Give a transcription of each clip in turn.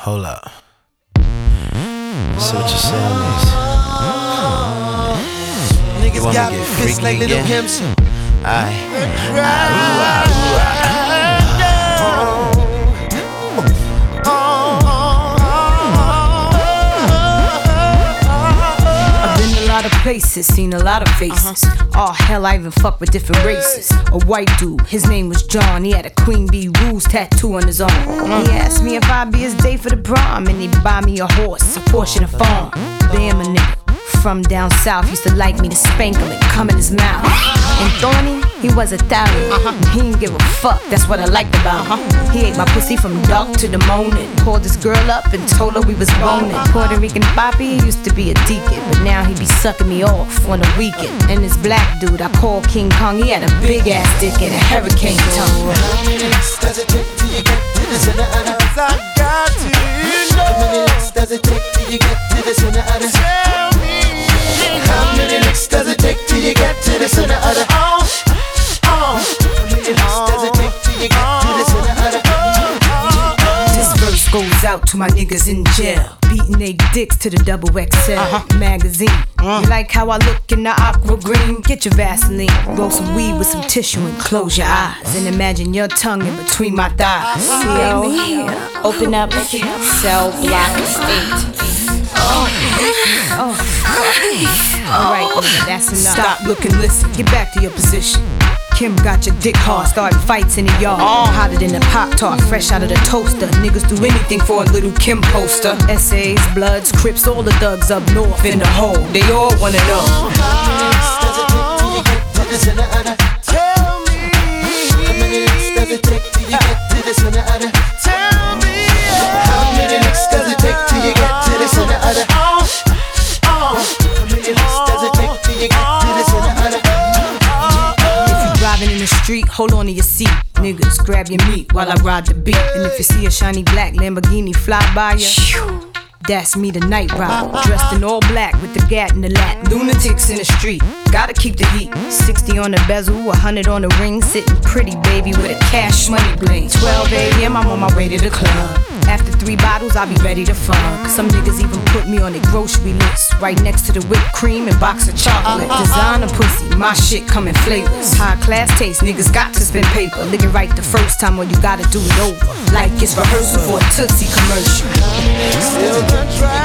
Hold up. So what you saying is, Niggas You want me got to get fists like freaky little again? pimps. I, I've places, seen a lot of faces. Uh-huh. Oh hell, I even fuck with different races. A white dude, his name was John. He had a Queen Bee Rules tattoo on his arm. Uh-huh. He asked me if I'd be his date for the prom, and he'd buy me a horse, a Porsche, and a farm. Damn a nigga. From down south, used to like me to spank him and come in his mouth. And Tony, he was Italian. He didn't give a fuck, that's what I liked about him. He ate my pussy from dark to the morning. Called this girl up and told her we was boning. Puerto Rican Poppy used to be a deacon, but now he be sucking me off on the weekend. And this black dude I call King Kong, he had a big ass dick and a hurricane tongue. How many does it take get to the center of the goes out to my niggas in jail. Beating they dicks to the double XL magazine. You like how I look in the aqua green? Get your Vaseline, roll some weed with some tissue and close your eyes. And imagine your tongue in between my thighs. Oh, Yo, open up cell block state. Alright, that's enough. Stop, looking, listen. Get back to your position. Kim got your dick hard, starting fights in the yard. All oh. Hotter than a Pop Tart, fresh out of the toaster. Niggas do anything for a little Kim poster. Essays, Bloods, Crips, all the thugs up north in the hole. They all wanna know. Hold on to your seat. Niggas, grab your meat while I ride the beat. And if you see a shiny black Lamborghini fly by you, that's me, the night rider. Dressed in all black with the gat in the lap. Lunatics in the street, gotta keep the heat. 60 on the bezel, 100 on the ring. Sitting pretty, baby, with a cash money bling. 12 a.m., I'm on my way to the club. After three bottles, I'll be ready to fuck. Some niggas even put me on their grocery list. Right next to the whipped cream and box of chocolate. Uh-huh. Designer pussy, my shit come in flavors. High class taste, niggas got to spend paper. Lick it right the first time or you gotta do it over. Like it's rehearsal for a Tootsie commercial. Still gonna try to get to the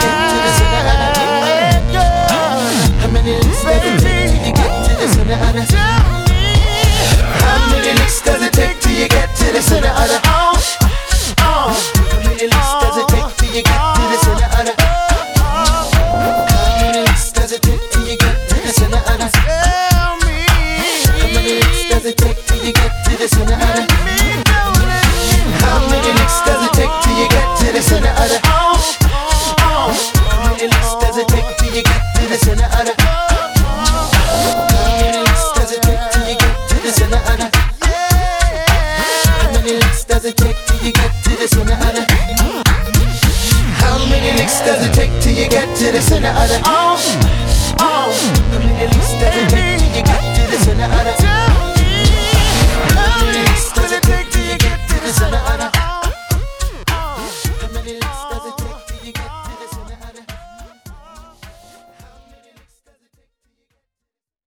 the Tell me How many licks does it take till you get to center of the How many licks does it take till you get to center of the oh How many licks does it take till you get to center of the How many licks does it take till you get to center of the How many licks does it take till you get to center of the How many licks does it take till you get to center of the Oh, it take till you get to the